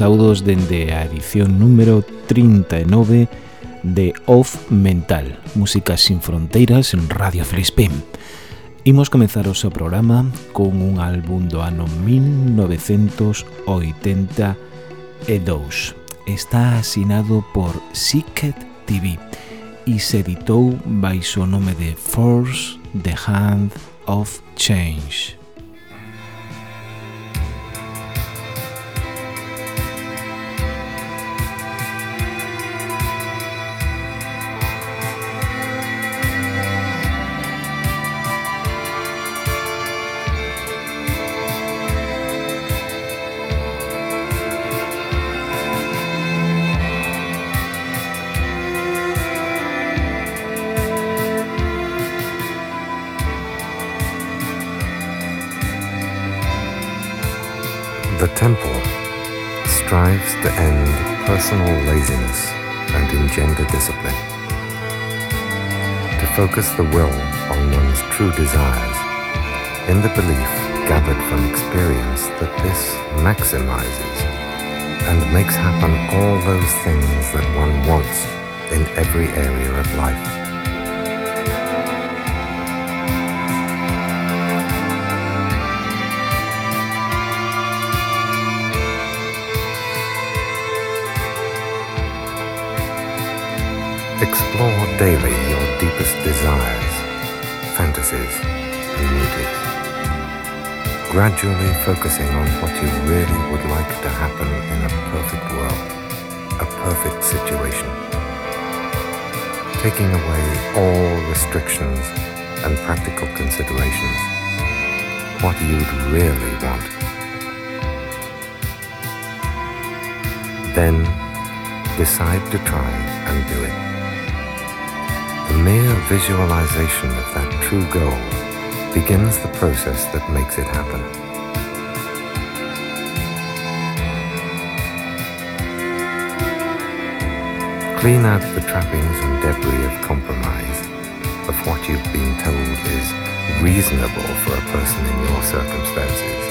saudos dende a edición número 39 de Off Mental, Música sin Fronteiras en Radio Felispín. Imos comenzar o seu programa con un álbum do ano 1982. Está asinado por Secret TV e se editou baixo o nome de Force the Hand of Change. Strives to end personal laziness and engender discipline, to focus the will on one's true desires, in the belief gathered from experience that this maximizes and makes happen all those things that one wants in every area of life. Explore daily your deepest desires, fantasies, and motives. Gradually focusing on what you really would like to happen in a perfect world, a perfect situation, taking away all restrictions and practical considerations, what you'd really want. Then decide to try and do it. Mere visualization of that true goal begins the process that makes it happen. Clean out the trappings and debris of compromise, of what you've been told is reasonable for a person in your circumstances.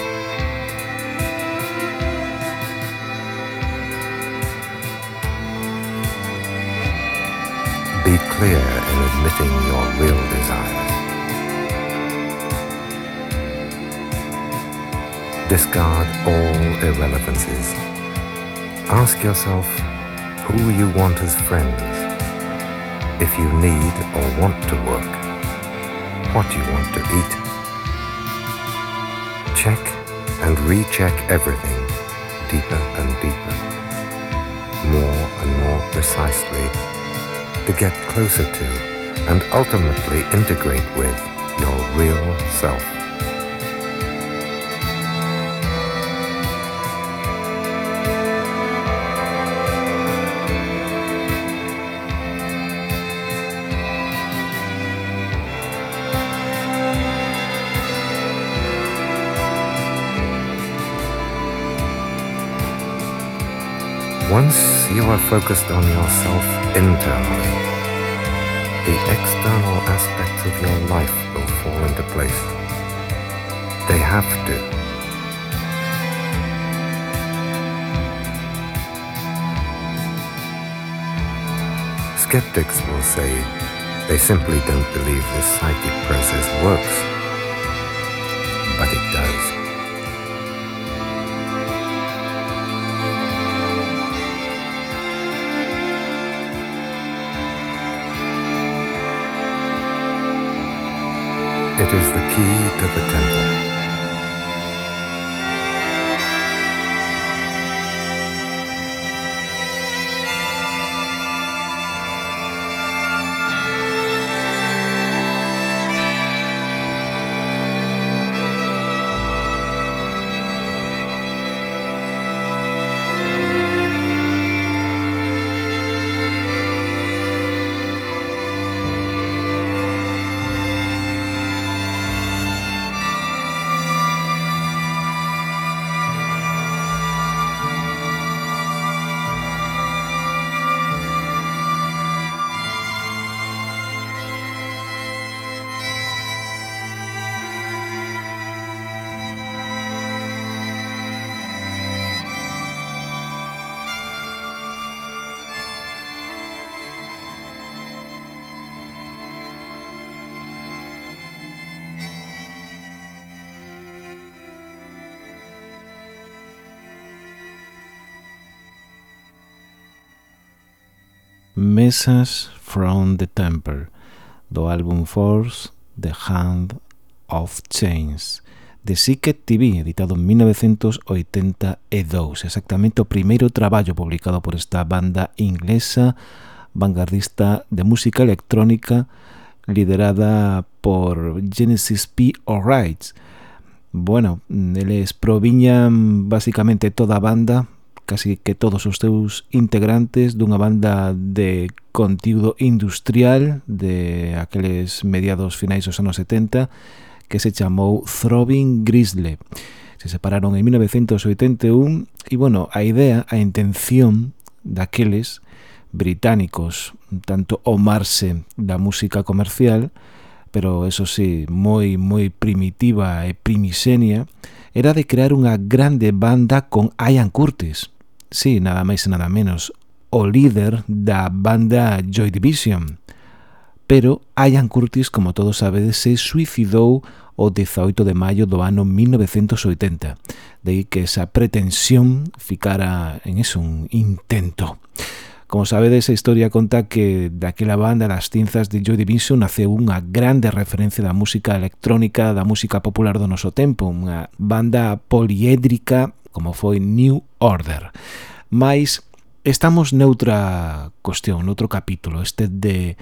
Clear in admitting your real desires. Discard all irrelevancies. Ask yourself who you want as friends, if you need or want to work, what you want to eat. Check and recheck everything deeper and deeper, more and more precisely, to get closer to and ultimately integrate with your real self. Once you are focused on yourself internally, the external aspects of your life will fall into place. They have to. Skeptics will say they simply don't believe this psychic process works. Is the key to the temple. Mesas from the Temple do álbum Force The Hand of Chains de Sicket TV, editado en 1982 exactamente o primeiro traballo publicado por esta banda inglesa vanguardista de música electrónica liderada por Genesis P. O'Reilly Bueno, eles proviñan basicamente toda banda casi que todos os seus integrantes dunha banda de contido industrial de aqueles mediados finais dos anos 70 que se chamou Throbbing Grizzly. Se separaron en 1981 e, bueno, a idea, a intención daqueles británicos, tanto omarse da música comercial, pero eso sí, moi moi primitiva e primixenia, era de crear unha grande banda con Ian Curtis sí, nada máis e nada menos, o líder da banda Joy Division. Pero Ian Curtis, como todos sabedes, se suicidou o 18 de maio do ano 1980. De aí que esa pretensión ficara en eso, un intento. Como sabedes, a historia conta que daquela banda das cinzas de Joy Division naceu unha grande referencia da música electrónica, da música popular do noso tempo, unha banda poliédrica como foi New Order. Mais estamos noutra cuestión, noutro capítulo, este de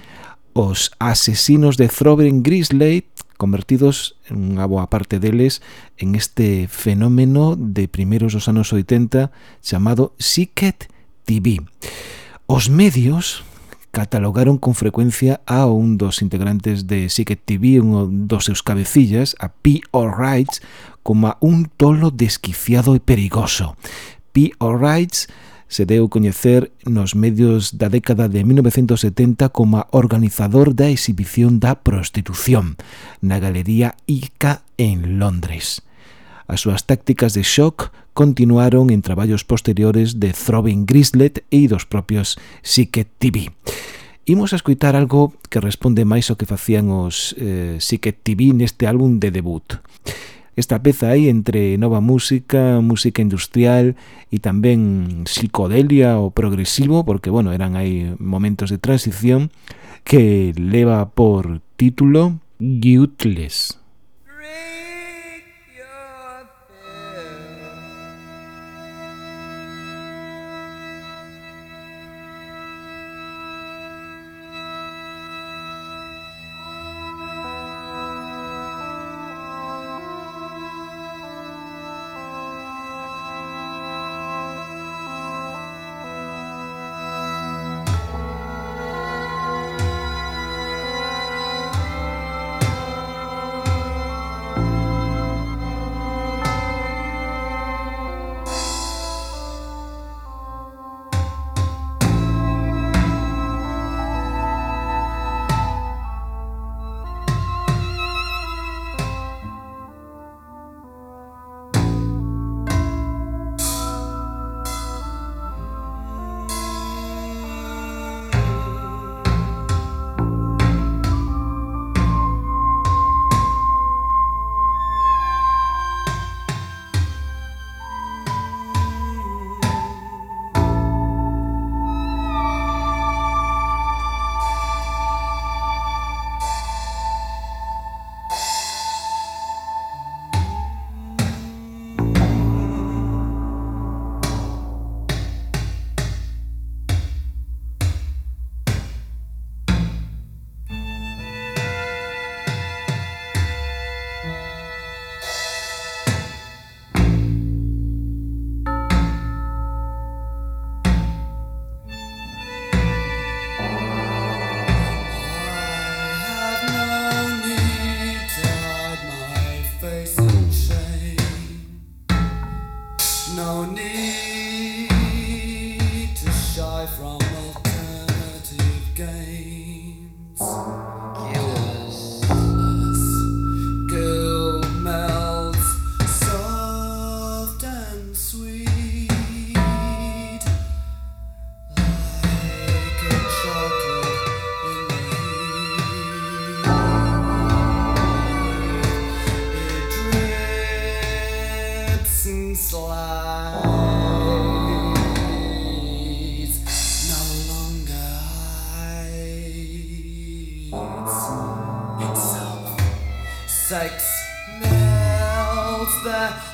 os asesinos de Throbbing Grizzly convertidos en unha boa parte deles en este fenómeno de primeiros dos anos 80 chamado Secret TV. Os medios catalogaron con frecuencia a un dos integrantes de Secret TV, un dos seus cabecillas, a P. O'Reilly, coma un tolo desquiciado e perigoso. P. O'Reilly se deu coñecer nos medios da década de 1970 como organizador da exhibición da prostitución na Galería Ica en Londres. As súas tácticas de shock continuaron en traballos posteriores de Throbbing Grislet e dos propios Psyche TV. Imos a escoitar algo que responde máis ao que facían os eh, Psyche TV neste álbum de debut. Esta peza aí entre nova música, música industrial e tamén psicodelia ou progresivo, porque, bueno, eran aí momentos de transición, que leva por título Guiltless. melts the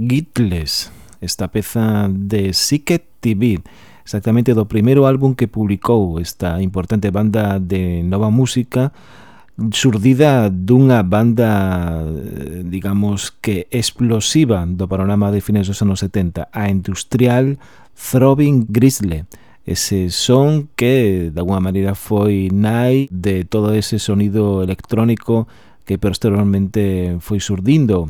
Gitless, esta peza de Sicket TV, exactamente do primeiro álbum que publicou esta importante banda de nova música surdida dunha banda, digamos, que explosiva do panorama de fines dos anos 70, a industrial Throbbing Grizzly. Ese son que, de alguma maneira, foi nai de todo ese sonido electrónico que posteriormente foi surdindo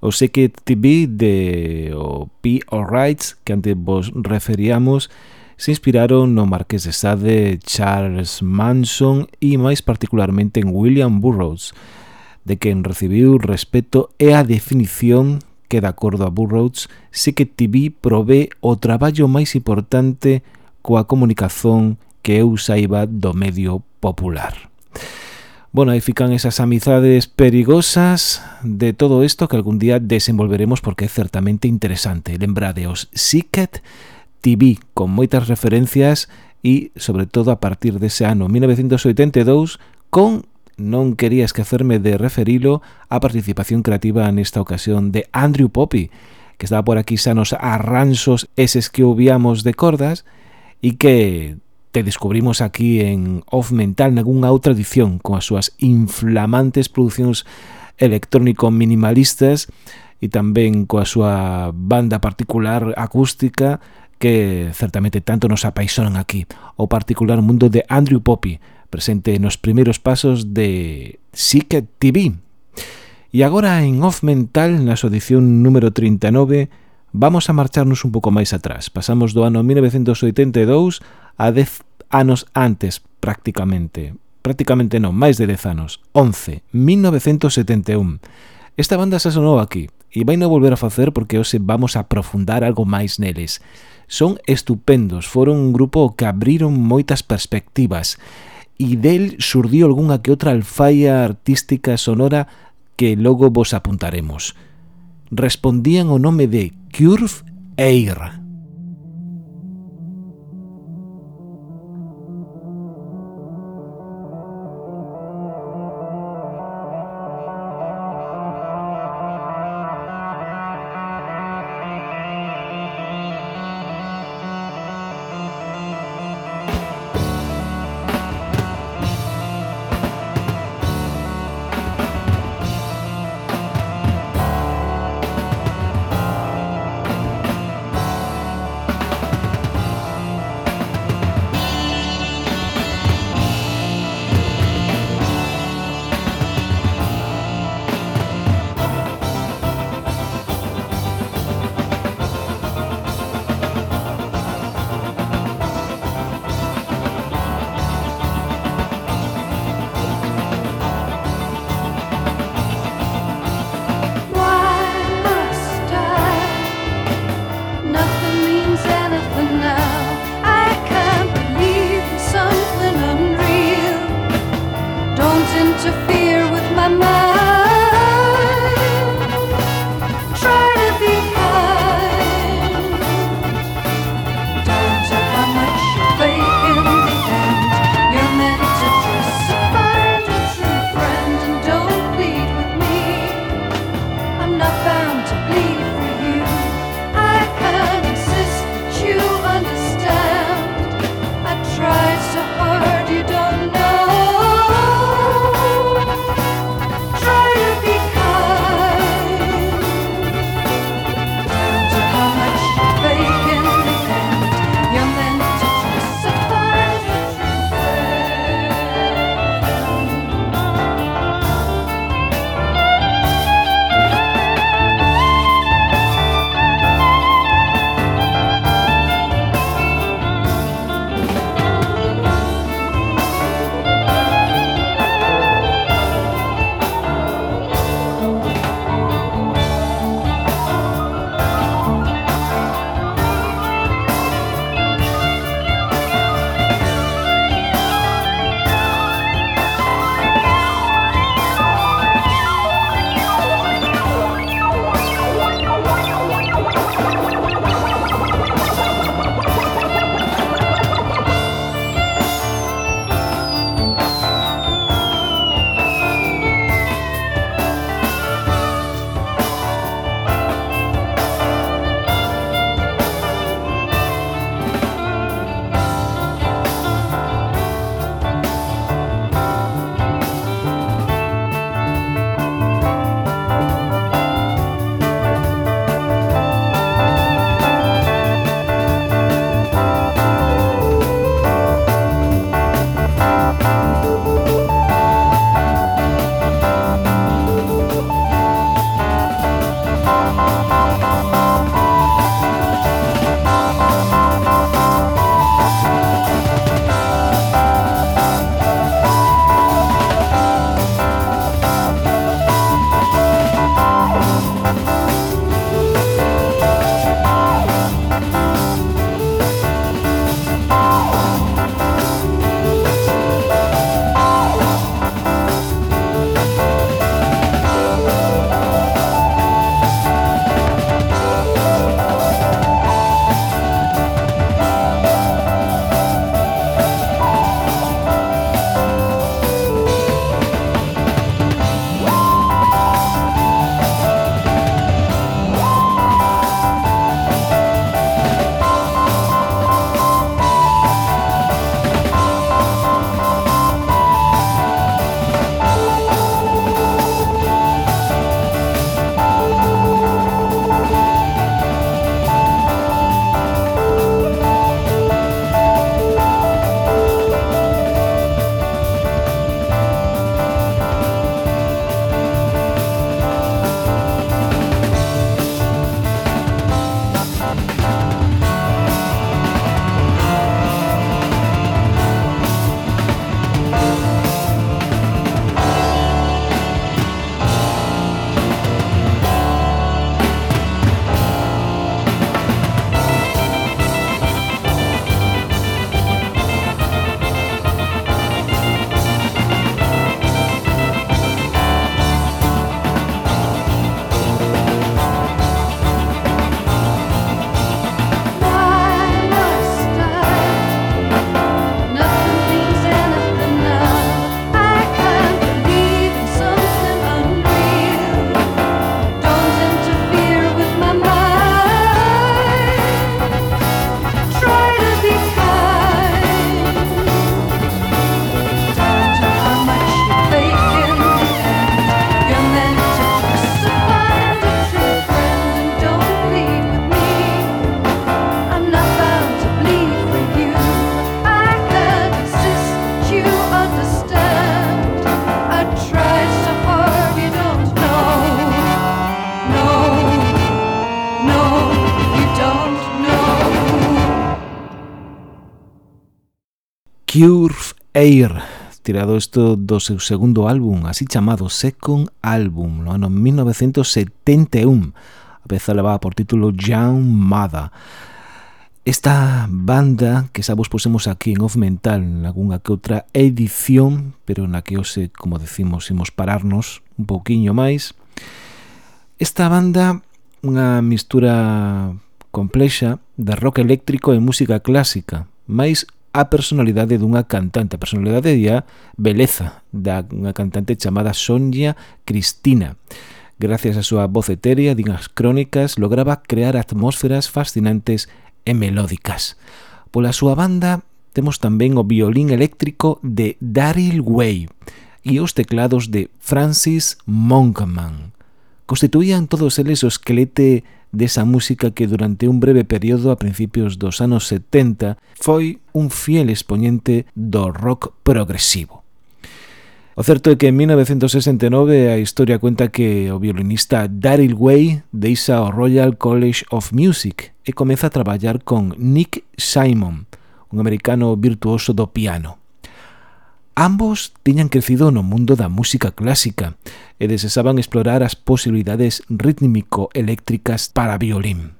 O Secret TV de o P. O'Reilly que antes vos referíamos se inspiraron no Marqués de Sade, Charles Manson e máis particularmente en William Burroughs, de quen recibiu respeto e a definición que, de acordo a Burroughs, Secret TV provee o traballo máis importante coa comunicación que eu saiba do medio popular. Bueno, aí fican esas amizades perigosas de todo isto que algún día desenvolveremos porque é certamente interesante. Lembradeos, Secret TV, con moitas referencias e, sobre todo, a partir dese ano 1982, con non quería esquecerme de referilo a participación creativa nesta ocasión de Andrew Poppy, que estaba por aquí sanos arranxos eses que obviamos de cordas e que te descubrimos aquí en Off Mental nalgúnha outra edición con as súas inflamantes producións electrónico minimalistas e tamén coa súa banda particular acústica que certamente tanto nos apaixonan aquí, o particular mundo de Andrew Poppy, presente nos primeiros pasos de Psyche TV. E agora en Off Mental, na súa edición número 39, Vamos a marcharnos un pouco máis atrás. Pasamos do ano 1982 a 10 anos antes, prácticamente. Prácticamente non, máis de 10 anos. 11, 1971. Esta banda xa sonou aquí e vai non volver a facer porque hoxe vamos a aprofundar algo máis neles. Son estupendos, foron un grupo que abriron moitas perspectivas e del surdiu algunha que outra alfaia artística sonora que logo vos apuntaremos. Respondían o nome de Kjurf Eira. Pure Air, tirado isto do seu segundo álbum, así chamado Second Album, no ano 1971. A peza levaba por título Young Mother. Esta banda que xa vos posemos aquí en Off Mental algunha que outra edición, pero na que hoxe, como decimos, imos pararnos un pouquiño máis. Esta banda, unha mistura complexa de rock eléctrico e música clásica, máis a personalidade dunha cantante, a personalidade e a beleza da unha cantante chamada Sonia Cristina. Gracias á súa voz etérea, din as crónicas, lograba crear atmósferas fascinantes e melódicas. Pola súa banda temos tamén o violín eléctrico de Daryl Way e os teclados de Francis Monkman constituían todos eles o esquelete desa música que durante un breve período a principios dos anos 70 foi un fiel exponente do rock progresivo. O certo é que en 1969 a historia cuenta que o violinista Daryl Way deixa o Royal College of Music e comeza a traballar con Nick Simon, un americano virtuoso do piano. Ambos tiñan crecido no mundo da música clásica e desesaban explorar as posibilidades rítmico-eléctricas para violín.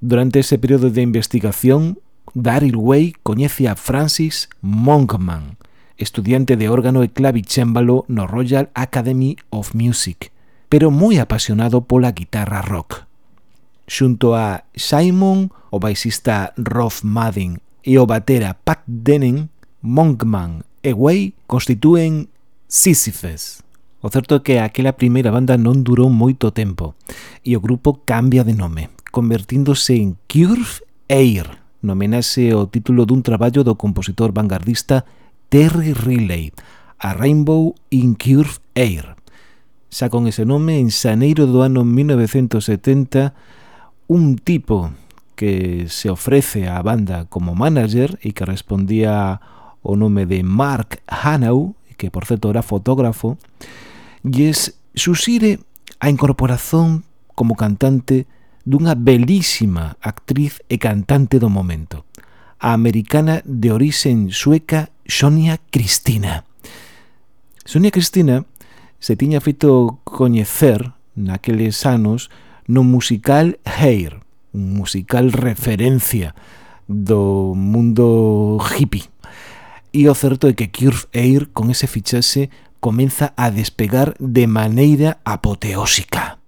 Durante ese período de investigación, Daryl Way coñece a Francis Monkman, estudiante de órgano e clavicémbalo no Royal Academy of Music, pero moi apasionado pola guitarra rock. Xunto a Simon, o baixista Rolf Madden, e o batera Pat Denning, Monkman e Way constitúen Sísifes. O certo é que aquela primeira banda non durou moito tempo e o grupo cambia de nome, convertíndose en Curve Air, nomenase o título dun traballo do compositor vanguardista Terry Riley, a Rainbow in Curve Air. Xa con ese nome, en xaneiro do ano 1970, un tipo que se ofrece á banda como manager e que respondía a o nome de Mark Hanau, que por certo era fotógrafo, lles susire a incorporación como cantante dunha belísima actriz e cantante do momento, a americana de orixen sueca Sonia Cristina. Sonia Cristina se tiña feito coñecer naqueles anos no musical Hair, un musical referencia do mundo hippie. E o certo é que Curve Air con ese fichaxe comeza a despegar de maneira apoteósica.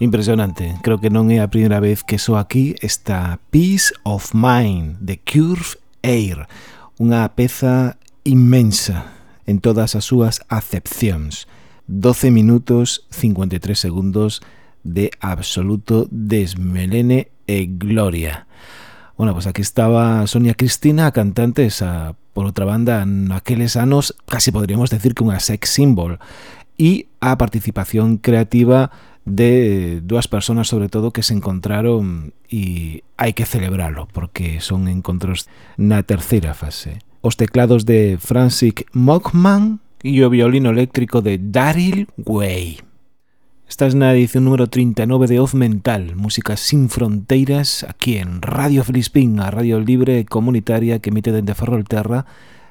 Impresionante, creo que non é a primeira vez que so aquí esta Peace of Mind de Curve Air, unha peza inmensa en todas as súas acepcións. 12 minutos 53 segundos de absoluto desmelene e gloria. Bueno, pues aquí estaba Sonia Cristina, cantante, esa, por outra banda, naqueles anos, casi podríamos decir que unha sex symbol, e a participación creativa de dúas personas sobre todo que se encontraron e hai que celebralo porque son encontros na terceira fase. Os teclados de Francis Mockman e o violino eléctrico de Daryl Way. Estás na edición número 39 de Off Mental, Música sin fronteiras, aquí en Radio Felispín, a radio libre comunitaria que emite dende Ferrolterra,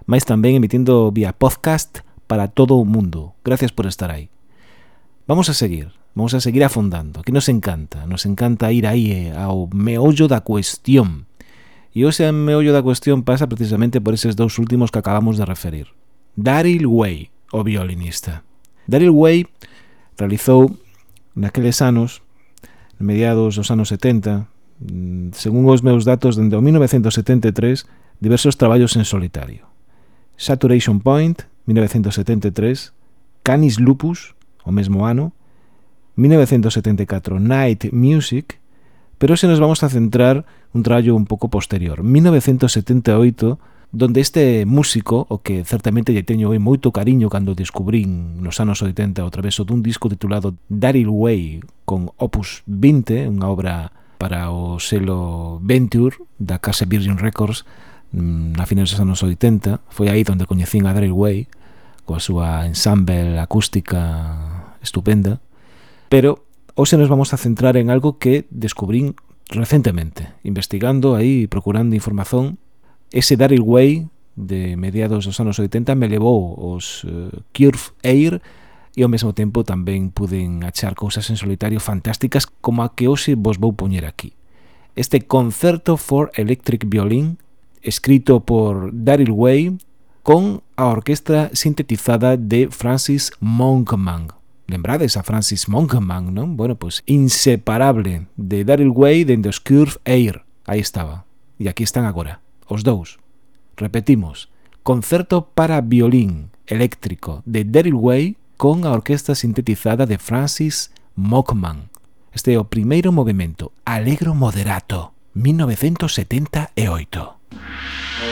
máis tamén emitindo vía podcast para todo o mundo. Gracias por estar aí. Vamos a seguir. Vamos a seguir afondando, que nos encanta, nos encanta ir aí eh, ao meollo da cuestión. E ese meollo da cuestión pasa precisamente por eses dous últimos que acabamos de referir. Daryl Way, o violinista. Daryl Way realizou naqueles anos, mediados dos anos 70, mm, según os meus datos dende o 1973, diversos traballos en solitario. Saturation Point, 1973, Canis Lupus, o mesmo ano, 1974 Night Music, pero se nos vamos a centrar un traballo un pouco posterior. 1978, donde este músico, o que certamente lle teño hoy moito cariño cando descubrín nos anos 80 o traveso dun disco titulado Daryl Way con Opus 20, unha obra para o selo Venture da Casa Virgin Records mm, na finais dos anos 80 foi aí onde coñecín a Daryl Way coa súa ensemble acústica estupenda Pero hoxe nos vamos a centrar en algo que descubrín recentemente, investigando aí, procurando información. Ese Daryl Way de mediados dos anos 80 me levou os uh, Curve Air e ao mesmo tempo tamén puden achar cousas en solitario fantásticas como a que hoxe vos vou poñer aquí. Este Concerto for Electric Violin, escrito por Daryl Way, con a orquesta sintetizada de Francis Monkman. Lembrades a Francis Monkman, non? Bueno, pois pues, inseparable de Daryl Way dende os Curve Air. Aí estaba. E aquí están agora, os dous. Repetimos, concerto para violín eléctrico de Daryl Way con a orquesta sintetizada de Francis Mockman. Este é o primeiro movimento, Alegro Moderato, 1978.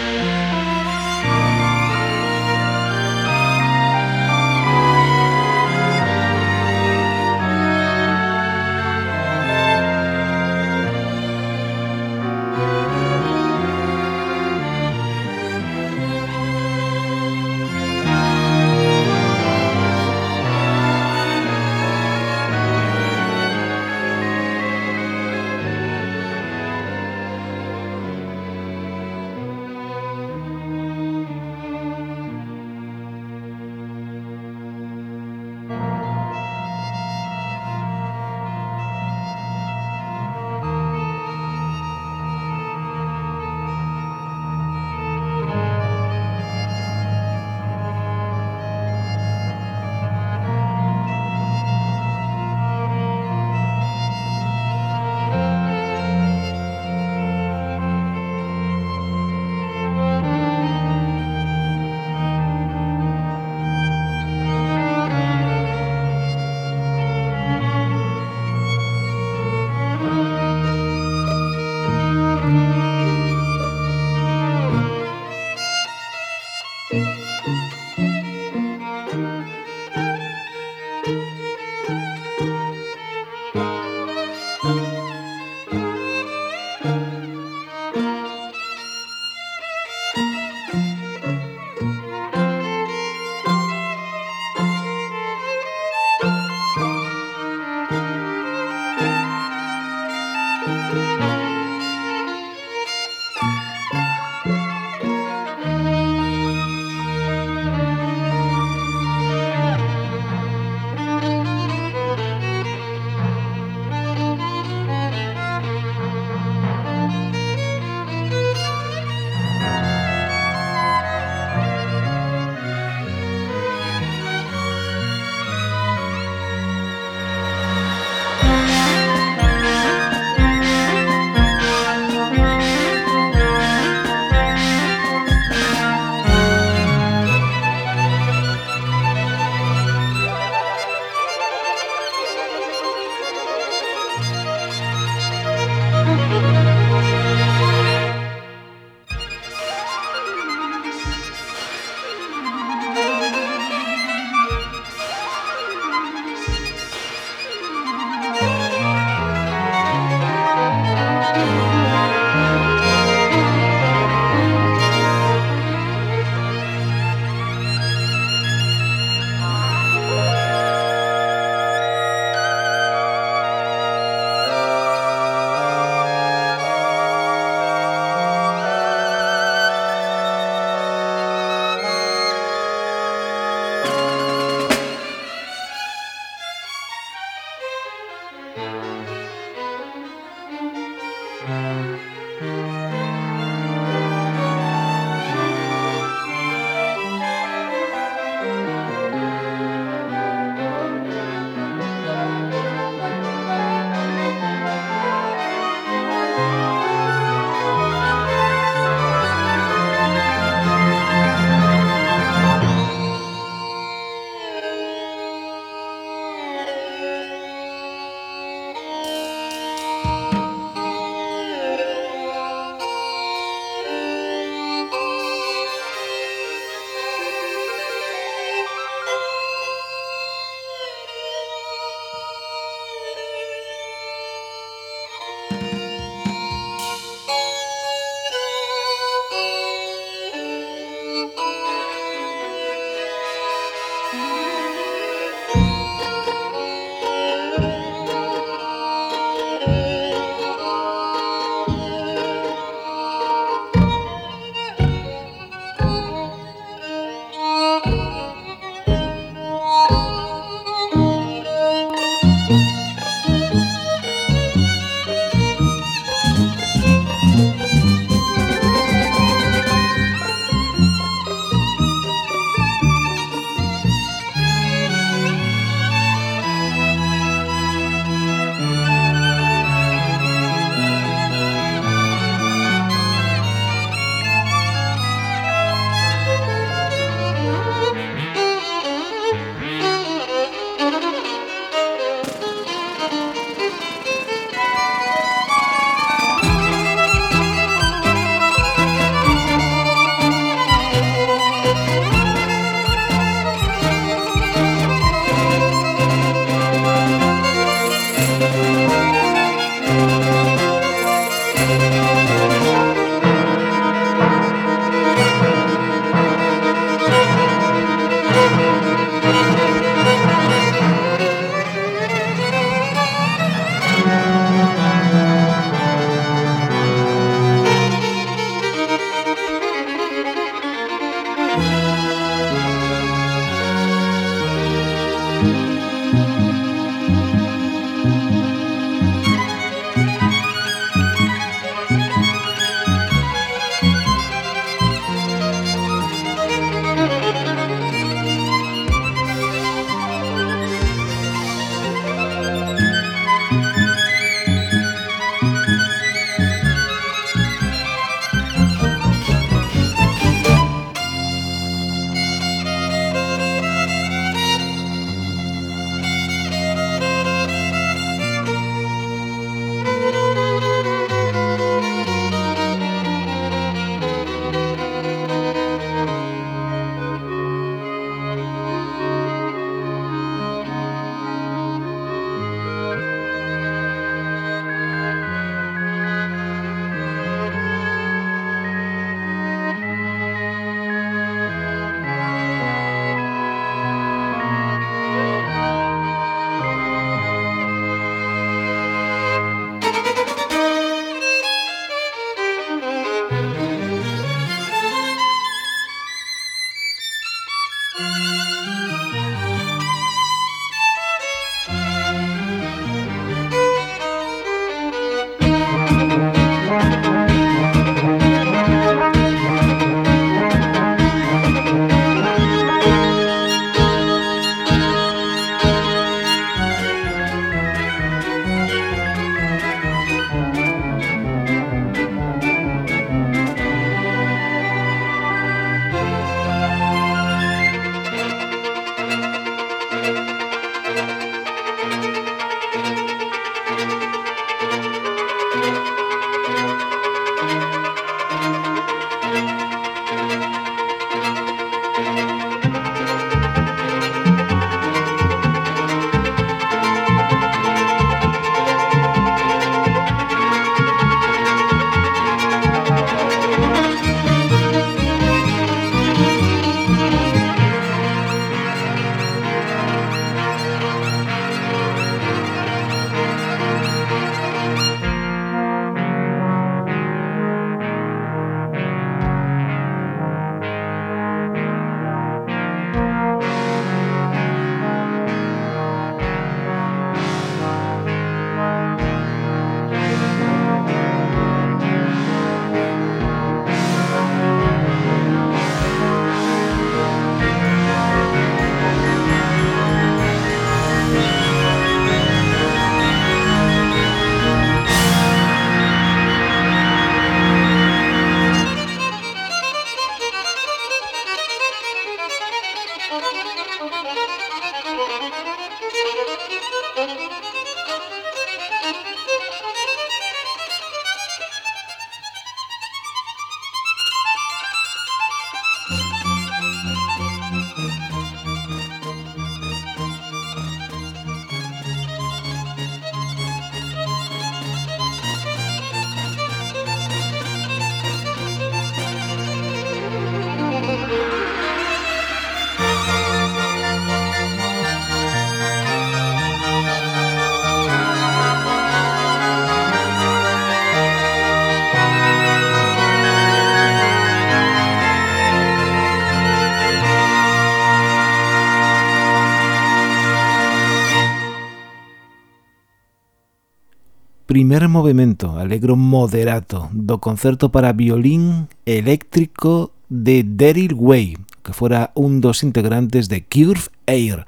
primer movimento, alegro moderato, do concerto para violín eléctrico de Daryl Way, que fora un dos integrantes de Curve Air,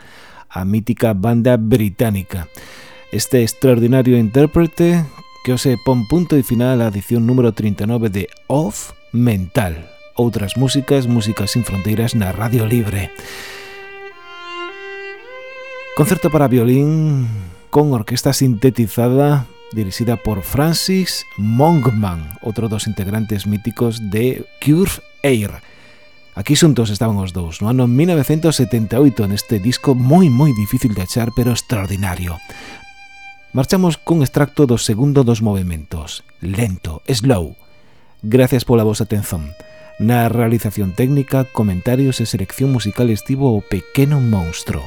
a mítica banda británica. Este extraordinario intérprete que os pon punto e final a edición número 39 de Off Mental. Outras músicas, músicas sin fronteiras na Radio Libre. Concerto para violín con orquesta sintetizada dirigida por Francis Mongman, outro dos integrantes míticos de Cure Air. Aquí xuntos estaban os dous no ano 1978 neste disco moi moi difícil de achar pero extraordinario. Marchamos cun extracto do segundo dos movimentos, lento, slow. Gracias pola vosa atención. Na realización técnica, comentarios e selección musical estivo o pequeno monstro.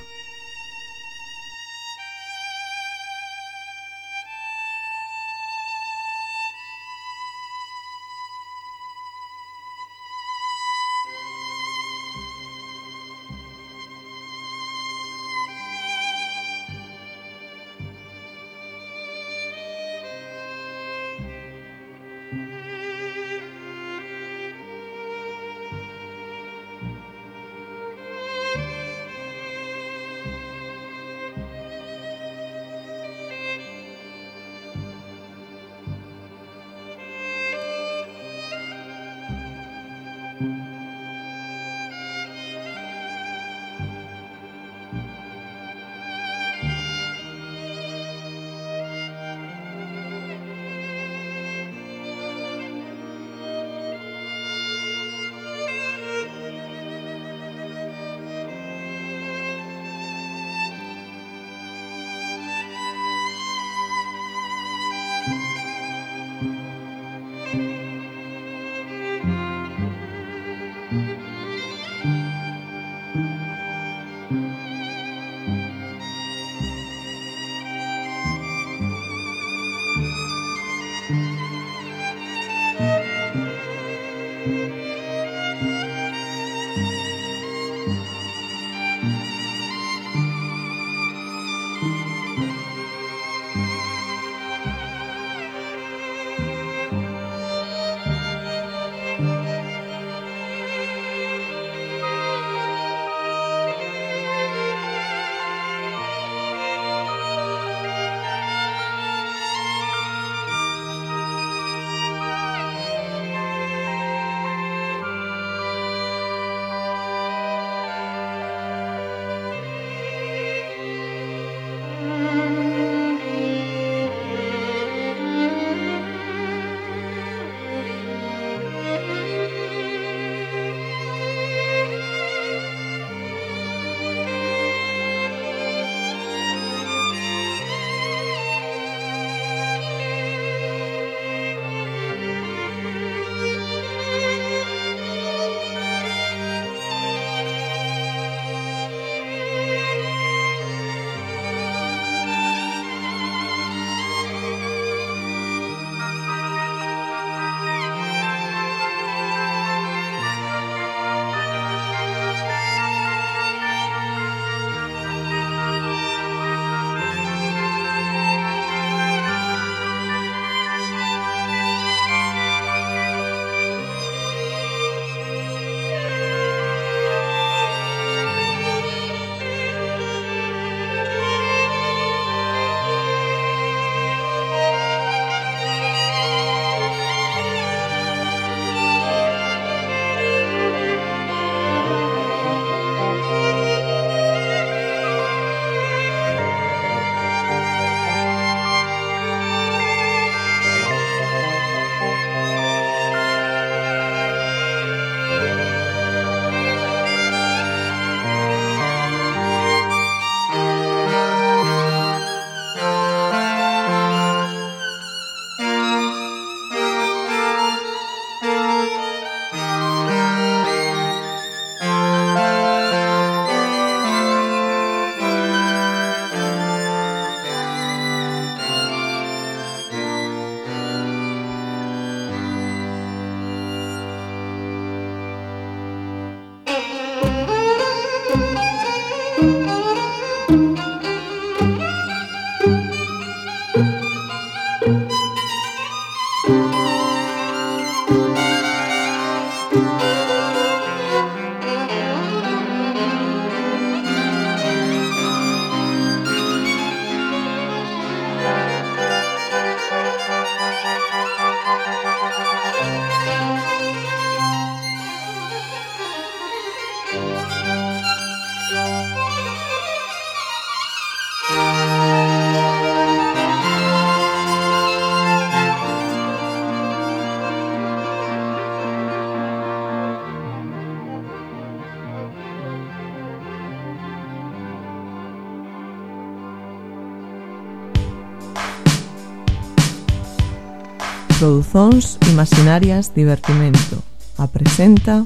Produzóns Imaginarias Divertimento. Apresenta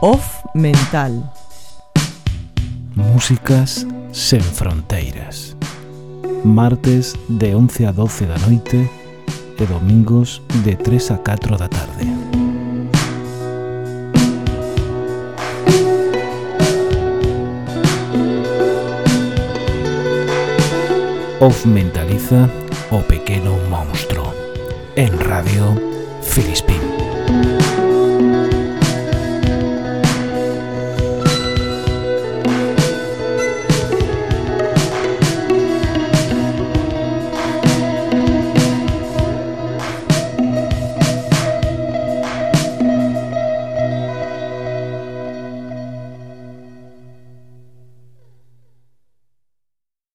Off Mental. Músicas sen fronteiras. Martes de 11 a 12 da noite e domingos de 3 a 4 da tarde. Off Mentaliza o pequeno monstro en Radio Filispín.